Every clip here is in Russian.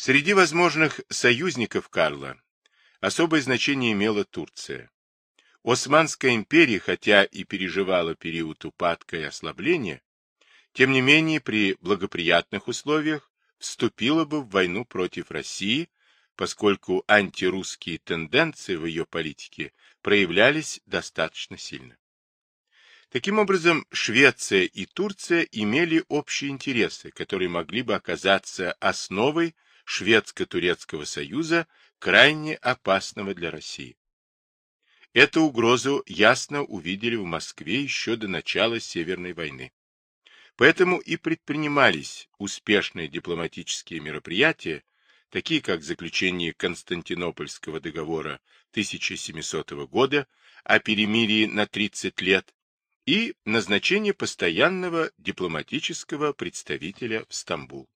Среди возможных союзников Карла особое значение имела Турция. Османская империя, хотя и переживала период упадка и ослабления, тем не менее при благоприятных условиях вступила бы в войну против России, поскольку антирусские тенденции в ее политике проявлялись достаточно сильно. Таким образом, Швеция и Турция имели общие интересы, которые могли бы оказаться основой Шведско-Турецкого союза, крайне опасного для России. Эту угрозу ясно увидели в Москве еще до начала Северной войны. Поэтому и предпринимались успешные дипломатические мероприятия, такие как заключение Константинопольского договора 1700 года о перемирии на 30 лет и назначение постоянного дипломатического представителя в Стамбул.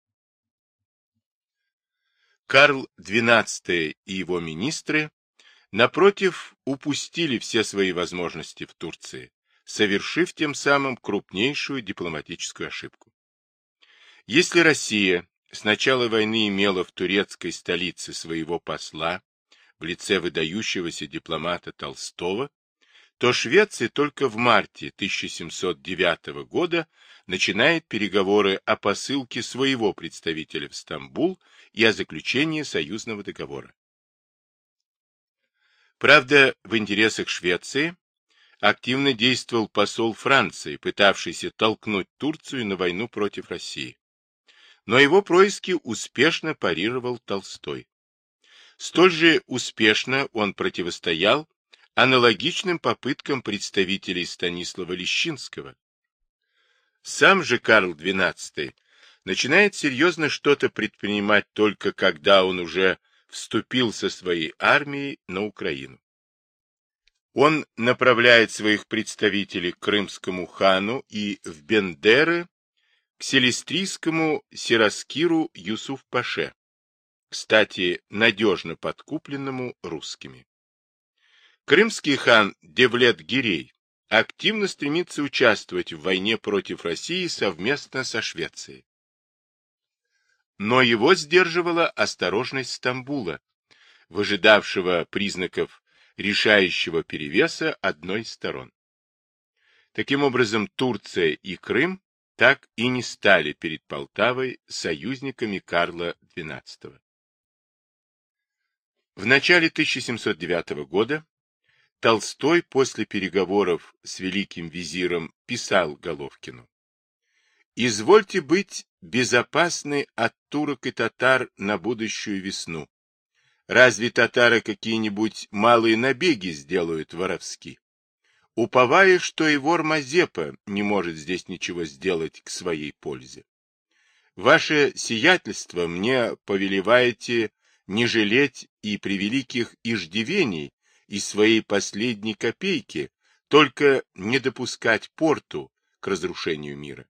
Карл XII и его министры, напротив, упустили все свои возможности в Турции, совершив тем самым крупнейшую дипломатическую ошибку. Если Россия с начала войны имела в турецкой столице своего посла в лице выдающегося дипломата Толстого, то Швеция только в марте 1709 года начинает переговоры о посылке своего представителя в Стамбул и о заключении союзного договора. Правда, в интересах Швеции активно действовал посол Франции, пытавшийся толкнуть Турцию на войну против России. Но его происки успешно парировал Толстой. Столь же успешно он противостоял аналогичным попыткам представителей Станислава Лещинского. Сам же Карл XII начинает серьезно что-то предпринимать только когда он уже вступил со своей армией на Украину. Он направляет своих представителей к крымскому хану и в Бендеры к селестрийскому Сираскиру Юсуф-Паше, кстати, надежно подкупленному русскими. Крымский хан Девлет-Гирей активно стремится участвовать в войне против России совместно со Швецией. Но его сдерживала осторожность Стамбула, выжидавшего признаков решающего перевеса одной из сторон. Таким образом, Турция и Крым так и не стали перед Полтавой союзниками Карла XII. В начале 1709 года Толстой после переговоров с великим визиром писал Головкину. «Извольте быть безопасны от турок и татар на будущую весну. Разве татары какие-нибудь малые набеги сделают воровски? Уповая, что и вор Мазепа не может здесь ничего сделать к своей пользе. Ваше сиятельство мне повелеваете не жалеть и превеликих иждивений, из своей последней копейки, только не допускать порту к разрушению мира.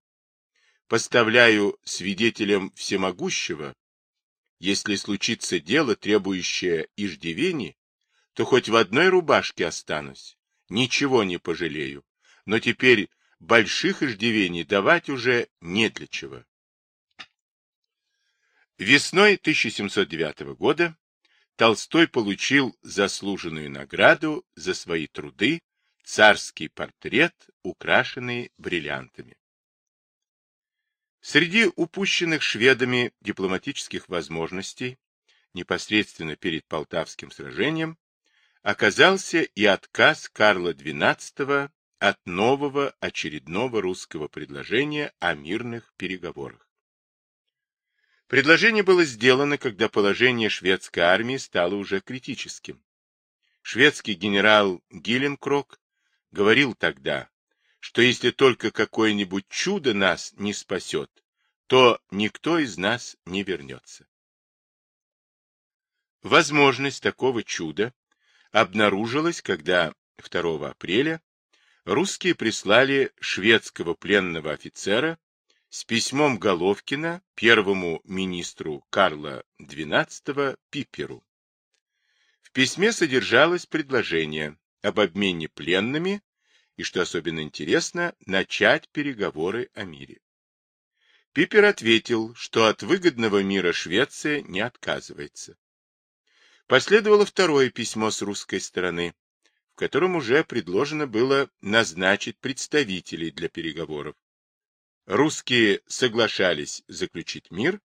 Поставляю свидетелям всемогущего, если случится дело, требующее иждивений, то хоть в одной рубашке останусь, ничего не пожалею, но теперь больших иждивений давать уже не для чего. Весной 1709 года Толстой получил заслуженную награду за свои труды «Царский портрет, украшенный бриллиантами». Среди упущенных шведами дипломатических возможностей непосредственно перед Полтавским сражением оказался и отказ Карла XII от нового очередного русского предложения о мирных переговорах. Предложение было сделано, когда положение шведской армии стало уже критическим. Шведский генерал Гилленкрок говорил тогда, что если только какое-нибудь чудо нас не спасет, то никто из нас не вернется. Возможность такого чуда обнаружилась, когда 2 апреля русские прислали шведского пленного офицера с письмом Головкина первому министру Карла XII Пиперу. В письме содержалось предложение об обмене пленными и, что особенно интересно, начать переговоры о мире. Пипер ответил, что от выгодного мира Швеция не отказывается. Последовало второе письмо с русской стороны, в котором уже предложено было назначить представителей для переговоров. Русские соглашались заключить мир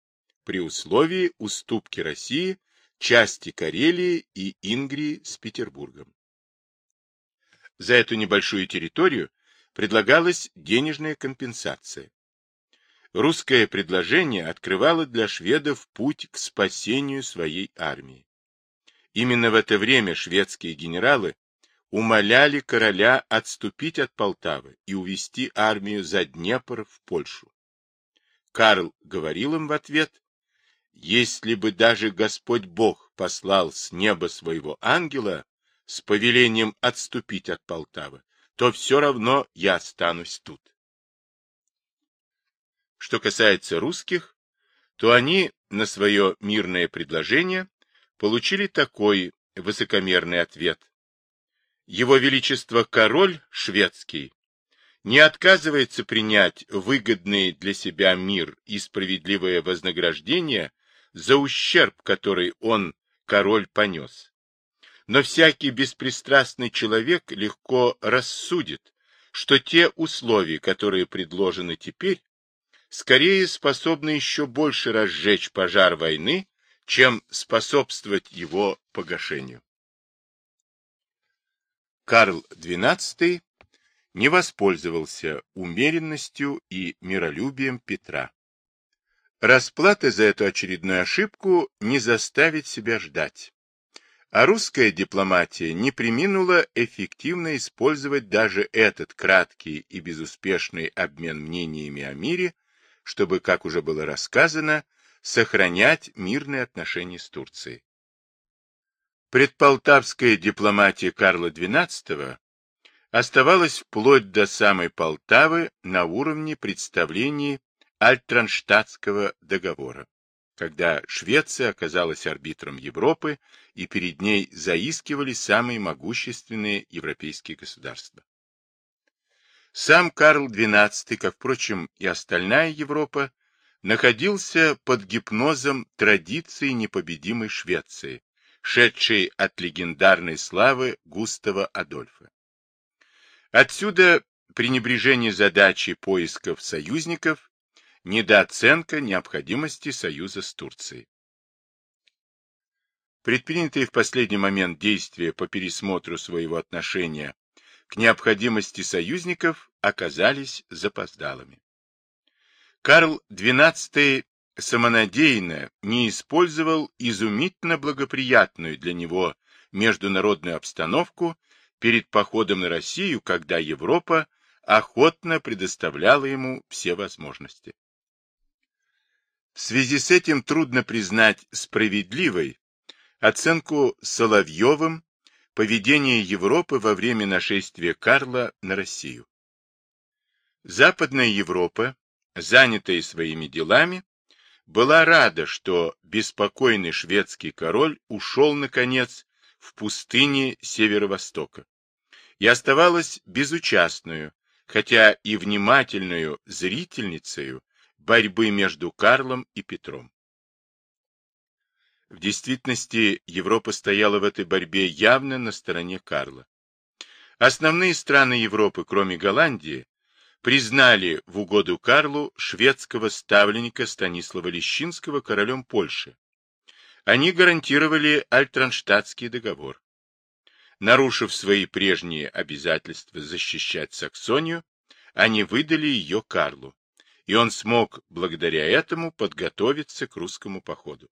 при условии уступки России части Карелии и Ингрии с Петербургом. За эту небольшую территорию предлагалась денежная компенсация. Русское предложение открывало для шведов путь к спасению своей армии. Именно в это время шведские генералы умоляли короля отступить от Полтавы и увести армию за Днепр в Польшу. Карл говорил им в ответ, «Если бы даже Господь Бог послал с неба своего ангела с повелением отступить от Полтавы, то все равно я останусь тут». Что касается русских, то они на свое мирное предложение получили такой высокомерный ответ. Его Величество король шведский не отказывается принять выгодный для себя мир и справедливое вознаграждение за ущерб, который он, король, понес. Но всякий беспристрастный человек легко рассудит, что те условия, которые предложены теперь, скорее способны еще больше разжечь пожар войны, чем способствовать его погашению. Карл XII не воспользовался умеренностью и миролюбием Петра. Расплата за эту очередную ошибку не заставит себя ждать. А русская дипломатия не приминула эффективно использовать даже этот краткий и безуспешный обмен мнениями о мире, чтобы, как уже было рассказано, сохранять мирные отношения с Турцией. Предполтавская дипломатия Карла XII оставалась вплоть до самой Полтавы на уровне представлений Альтранштадтского договора, когда Швеция оказалась арбитром Европы и перед ней заискивали самые могущественные европейские государства. Сам Карл XII, как, впрочем, и остальная Европа, находился под гипнозом традиции непобедимой Швеции, шедшей от легендарной славы Густава Адольфа. Отсюда пренебрежение задачи поисков союзников, недооценка необходимости союза с Турцией. Предпринятые в последний момент действия по пересмотру своего отношения к необходимости союзников оказались запоздалыми. Карл XII самонадеянно не использовал изумительно благоприятную для него международную обстановку перед походом на Россию, когда Европа охотно предоставляла ему все возможности. В связи с этим трудно признать справедливой оценку Соловьевым поведения Европы во время нашествия Карла на Россию. Западная Европа, занятая своими делами, была рада, что беспокойный шведский король ушел, наконец, в пустыне северо-востока и оставалась безучастную, хотя и внимательную зрительницей борьбы между Карлом и Петром. В действительности Европа стояла в этой борьбе явно на стороне Карла. Основные страны Европы, кроме Голландии, признали в угоду Карлу шведского ставленника Станислава Лещинского королем Польши. Они гарантировали Альтранштадтский договор. Нарушив свои прежние обязательства защищать Саксонию, они выдали ее Карлу, и он смог благодаря этому подготовиться к русскому походу.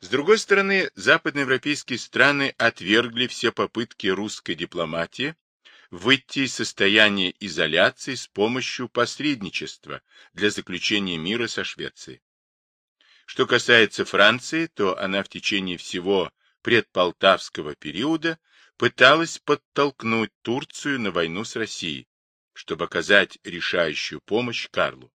С другой стороны, западноевропейские страны отвергли все попытки русской дипломатии выйти из состояния изоляции с помощью посредничества для заключения мира со Швецией. Что касается Франции, то она в течение всего предполтавского периода пыталась подтолкнуть Турцию на войну с Россией, чтобы оказать решающую помощь Карлу.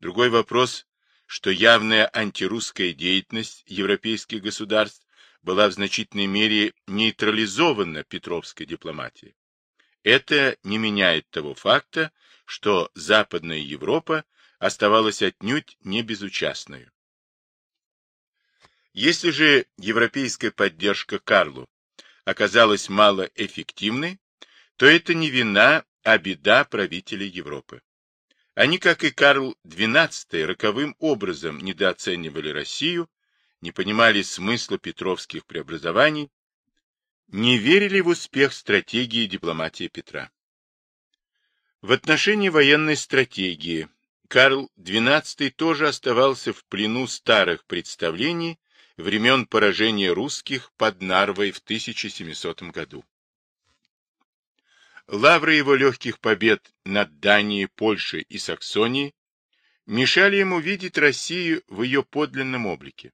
Другой вопрос, что явная антирусская деятельность европейских государств была в значительной мере нейтрализована Петровской дипломатией. Это не меняет того факта, что Западная Европа оставалась отнюдь не безучастной. Если же европейская поддержка Карлу оказалась малоэффективной, то это не вина, а беда правителей Европы. Они, как и Карл XII, роковым образом недооценивали Россию, не понимали смысла петровских преобразований, не верили в успех стратегии дипломатии Петра. В отношении военной стратегии Карл XII тоже оставался в плену старых представлений времен поражения русских под Нарвой в 1700 году. Лавры его легких побед над Данией, Польшей и Саксонией мешали ему видеть Россию в ее подлинном облике.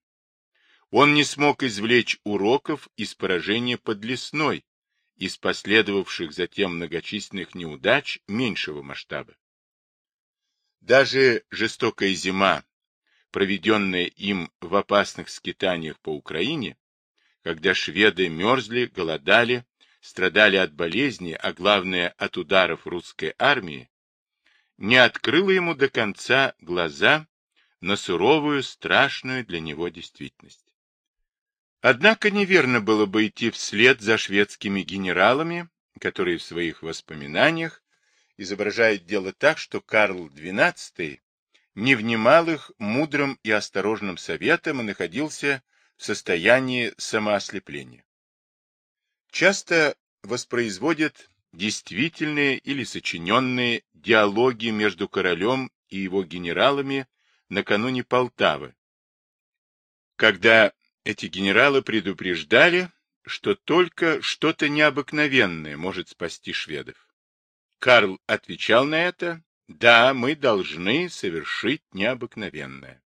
Он не смог извлечь уроков из поражения под Лесной, из последовавших затем многочисленных неудач меньшего масштаба. Даже жестокая зима, проведенная им в опасных скитаниях по Украине, когда шведы мерзли, голодали, страдали от болезни, а главное от ударов русской армии, не открыла ему до конца глаза на суровую, страшную для него действительность. Однако неверно было бы идти вслед за шведскими генералами, которые в своих воспоминаниях изображают дело так, что Карл XII не внимал их мудрым и осторожным советам и находился в состоянии самоослепления. Часто воспроизводят действительные или сочиненные диалоги между королем и его генералами накануне Полтавы, когда эти генералы предупреждали, что только что-то необыкновенное может спасти шведов. Карл отвечал на это, да, мы должны совершить необыкновенное.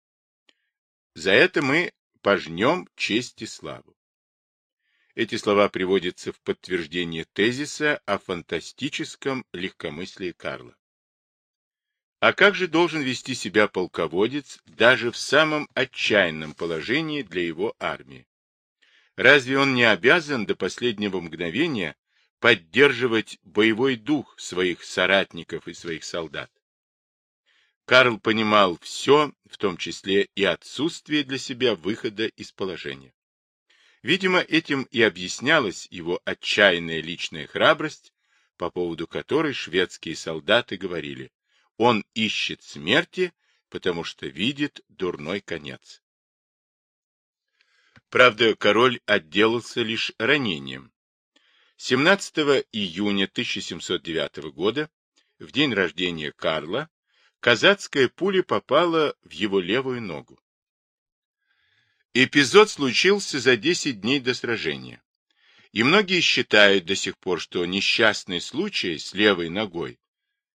За это мы пожнем честь и славу. Эти слова приводятся в подтверждение тезиса о фантастическом легкомыслии Карла. А как же должен вести себя полководец даже в самом отчаянном положении для его армии? Разве он не обязан до последнего мгновения поддерживать боевой дух своих соратников и своих солдат? Карл понимал все, в том числе и отсутствие для себя выхода из положения. Видимо, этим и объяснялась его отчаянная личная храбрость, по поводу которой шведские солдаты говорили он ищет смерти, потому что видит дурной конец. Правда, король отделался лишь ранением. 17 июня 1709 года, в день рождения Карла, казацкая пуля попала в его левую ногу. Эпизод случился за 10 дней до сражения. И многие считают до сих пор, что несчастный случай с левой ногой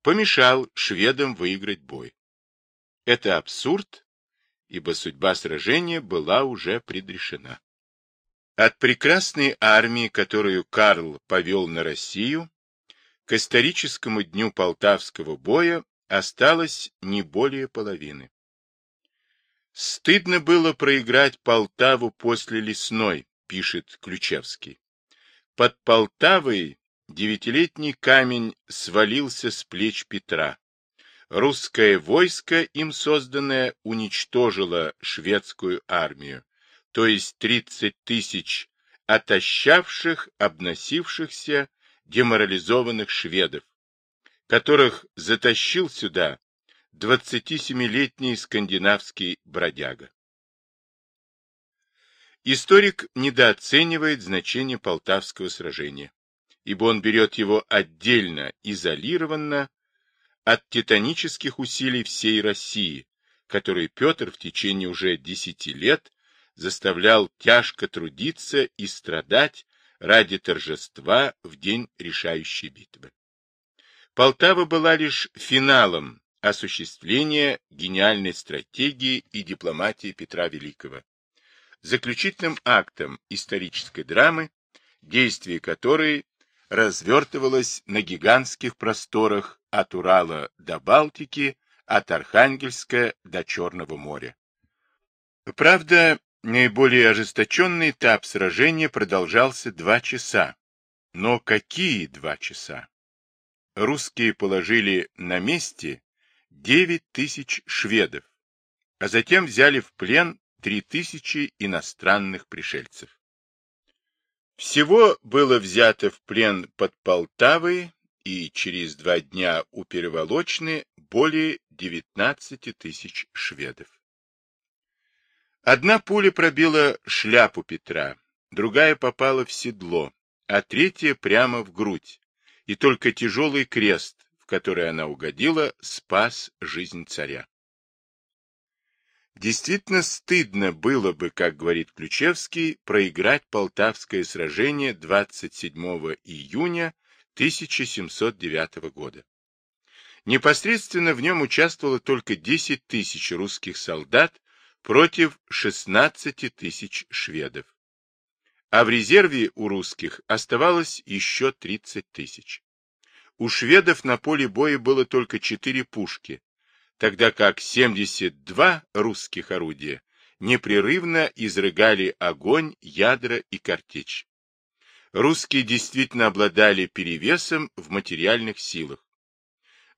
помешал шведам выиграть бой. Это абсурд, ибо судьба сражения была уже предрешена. От прекрасной армии, которую Карл повел на Россию, к историческому дню Полтавского боя осталось не более половины. Стыдно было проиграть Полтаву после Лесной, пишет Ключевский. Под Полтавой девятилетний камень свалился с плеч Петра. Русское войско, им созданное, уничтожило шведскую армию, то есть 30 тысяч отощавших, обносившихся, деморализованных шведов, которых затащил сюда 27-летний скандинавский бродяга. Историк недооценивает значение Полтавского сражения ибо он берет его отдельно, изолированно от титанических усилий всей России, которые Петр в течение уже десяти лет заставлял тяжко трудиться и страдать ради торжества в день решающей битвы. Полтава была лишь финалом осуществления гениальной стратегии и дипломатии Петра Великого, заключительным актом исторической драмы, действие которой развертывалась на гигантских просторах от Урала до Балтики, от Архангельска до Черного моря. Правда, наиболее ожесточенный этап сражения продолжался два часа. Но какие два часа? Русские положили на месте 9 тысяч шведов, а затем взяли в плен 3 тысячи иностранных пришельцев. Всего было взято в плен под Полтавой и через два дня у Переволочны более 19 тысяч шведов. Одна пуля пробила шляпу Петра, другая попала в седло, а третья прямо в грудь, и только тяжелый крест, в который она угодила, спас жизнь царя. Действительно стыдно было бы, как говорит Ключевский, проиграть Полтавское сражение 27 июня 1709 года. Непосредственно в нем участвовало только 10 тысяч русских солдат против 16 тысяч шведов. А в резерве у русских оставалось еще 30 тысяч. У шведов на поле боя было только 4 пушки, тогда как 72 русских орудия непрерывно изрыгали огонь, ядра и картечь. Русские действительно обладали перевесом в материальных силах.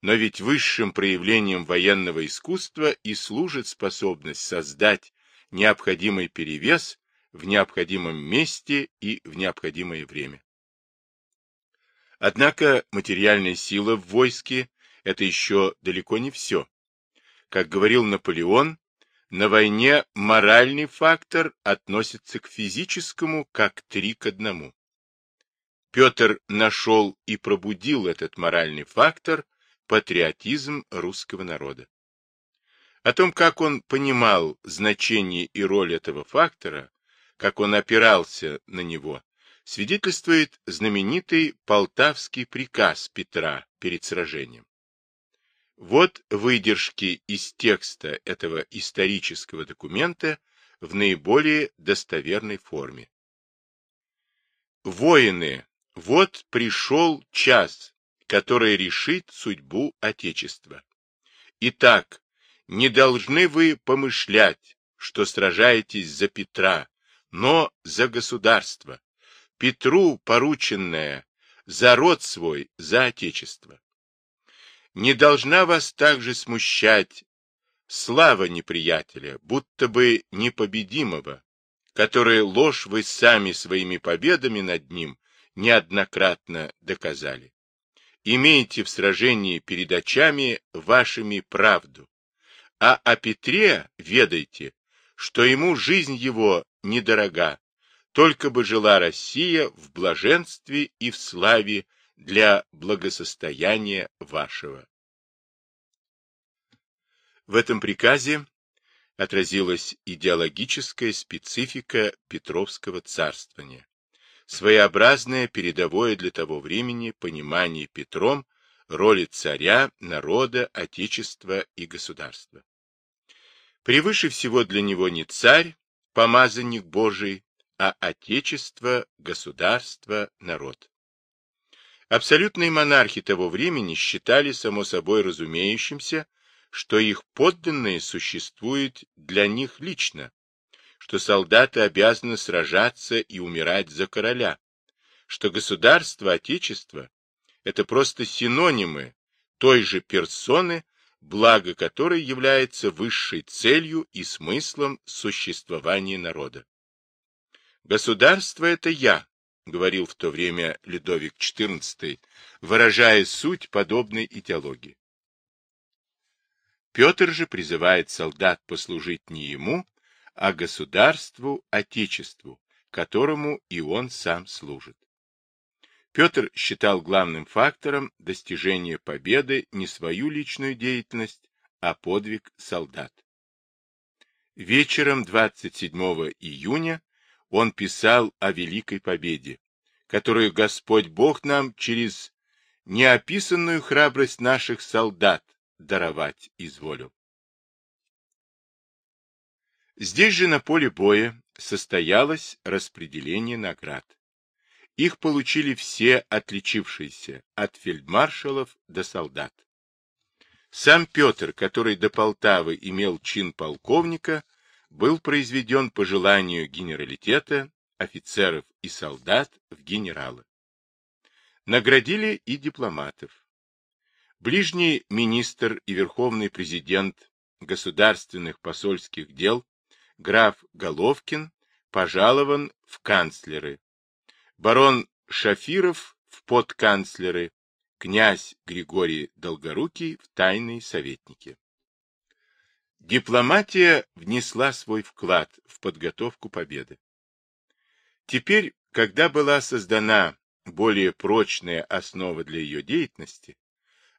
Но ведь высшим проявлением военного искусства и служит способность создать необходимый перевес в необходимом месте и в необходимое время. Однако материальная сила в войске – это еще далеко не все. Как говорил Наполеон, на войне моральный фактор относится к физическому как три к одному. Петр нашел и пробудил этот моральный фактор, патриотизм русского народа. О том, как он понимал значение и роль этого фактора, как он опирался на него, свидетельствует знаменитый полтавский приказ Петра перед сражением. Вот выдержки из текста этого исторического документа в наиболее достоверной форме. Воины, вот пришел час, который решит судьбу Отечества. Итак, не должны вы помышлять, что сражаетесь за Петра, но за государство. Петру порученное, за род свой, за Отечество не должна вас также смущать слава неприятеля, будто бы непобедимого, которое ложь вы сами своими победами над ним неоднократно доказали. Имейте в сражении перед очами вашими правду, а о Петре ведайте, что ему жизнь его недорога, только бы жила Россия в блаженстве и в славе для благосостояния вашего. В этом приказе отразилась идеологическая специфика Петровского царствования, своеобразное передовое для того времени понимание Петром роли царя, народа, отечества и государства. Превыше всего для него не царь, помазанник Божий, а отечество, государство, народ. Абсолютные монархи того времени считали само собой разумеющимся, что их подданные существуют для них лично, что солдаты обязаны сражаться и умирать за короля, что государство, отечество – это просто синонимы той же персоны, благо которой является высшей целью и смыслом существования народа. Государство – это я, — говорил в то время Людовик XIV, выражая суть подобной идеологии. Петр же призывает солдат послужить не ему, а государству, отечеству, которому и он сам служит. Петр считал главным фактором достижения победы не свою личную деятельность, а подвиг солдат. Вечером 27 июня он писал о великой победе, которую Господь Бог нам через неописанную храбрость наших солдат даровать изволил. Здесь же на поле боя состоялось распределение наград. Их получили все отличившиеся, от фельдмаршалов до солдат. Сам Петр, который до Полтавы имел чин полковника, был произведен по желанию генералитета, офицеров и солдат в генералы. Наградили и дипломатов. Ближний министр и верховный президент государственных посольских дел граф Головкин пожалован в канцлеры, барон Шафиров в подканцлеры, князь Григорий Долгорукий в тайные советники. Дипломатия внесла свой вклад в подготовку победы. Теперь, когда была создана более прочная основа для ее деятельности,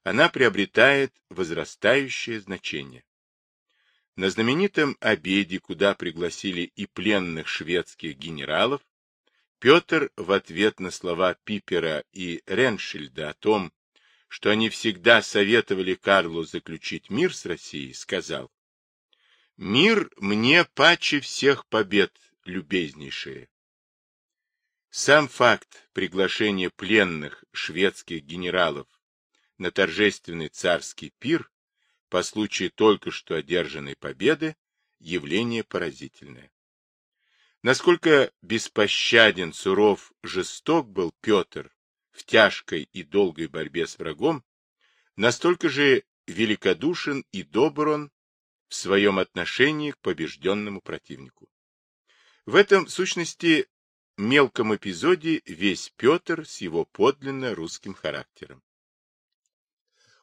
она приобретает возрастающее значение. На знаменитом обеде, куда пригласили и пленных шведских генералов, Петр в ответ на слова Пипера и Реншильда о том, что они всегда советовали Карлу заключить мир с Россией, сказал, «Мир мне паче всех побед, любезнейшие». Сам факт приглашения пленных шведских генералов на торжественный царский пир по случаю только что одержанной победы явление поразительное. Насколько беспощаден, суров, жесток был Петр в тяжкой и долгой борьбе с врагом, настолько же великодушен и добр он в своем отношении к побежденному противнику. В этом, в сущности, мелком эпизоде весь Петр с его подлинно русским характером.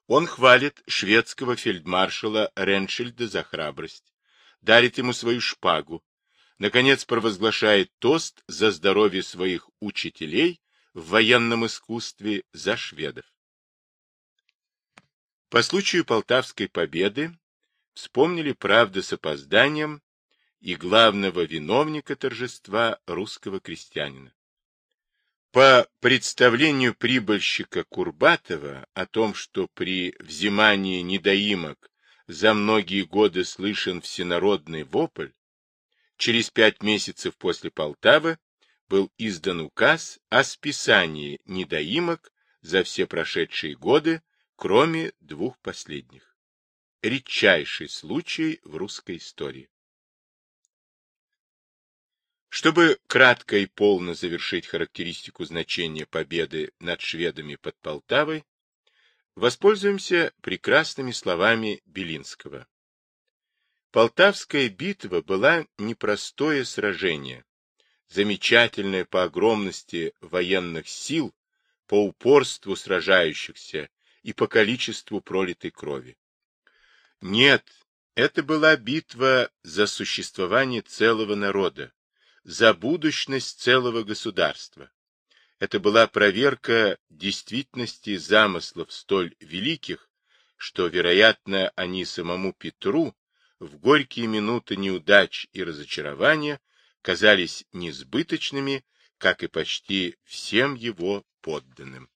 Он хвалит шведского фельдмаршала Реншельда за храбрость, дарит ему свою шпагу, наконец провозглашает тост за здоровье своих учителей в военном искусстве за шведов. По случаю Полтавской победы вспомнили, правда, с опозданием и главного виновника торжества русского крестьянина. По представлению прибыльщика Курбатова о том, что при взимании недоимок за многие годы слышен всенародный вопль, через пять месяцев после Полтавы был издан указ о списании недоимок за все прошедшие годы, кроме двух последних. Редчайший случай в русской истории. Чтобы кратко и полно завершить характеристику значения победы над шведами под Полтавой, воспользуемся прекрасными словами Белинского. Полтавская битва была непростое сражение, замечательное по огромности военных сил, по упорству сражающихся и по количеству пролитой крови. Нет, это была битва за существование целого народа, за будущность целого государства. Это была проверка действительности замыслов столь великих, что, вероятно, они самому Петру в горькие минуты неудач и разочарования казались несбыточными, как и почти всем его подданным.